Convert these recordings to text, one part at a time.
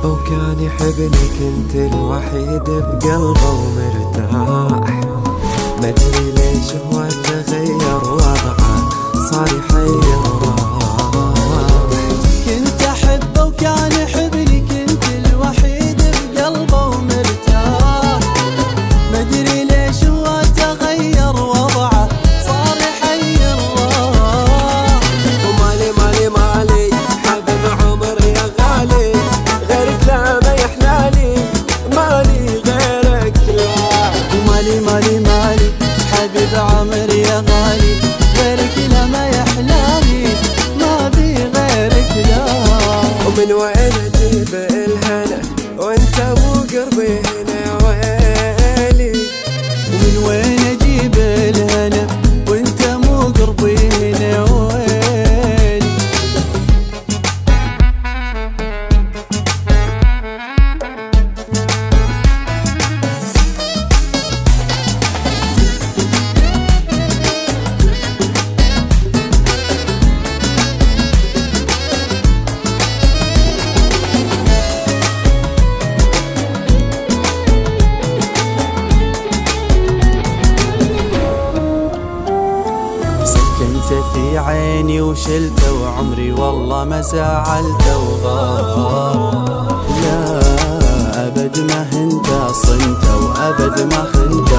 حبه وكان يحبني كنت الوحيد بقلبه ومرتاح ومالي مالي مالي. حبيب عمر يا غالي. غيرك لا ما يحلالي. ما بي غيرك لا. ومن وين في عيني وشلته وعمري والله ما زعلته وغار. لا أبد ما هنت صنته وأبد ما خنت.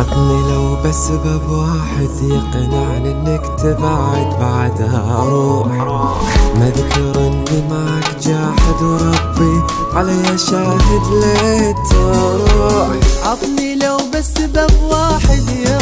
عطني لو بس سبب واحد يقنعني إنك تبعد بعدها روح ما اذكر اني معك جاحد وربي علي شاهد ليت تروح عطني لو بس سبب واحد يقنعني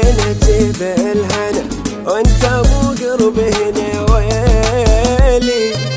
وين ويلتي بالهنا وانت مو قرب هنا ويلي.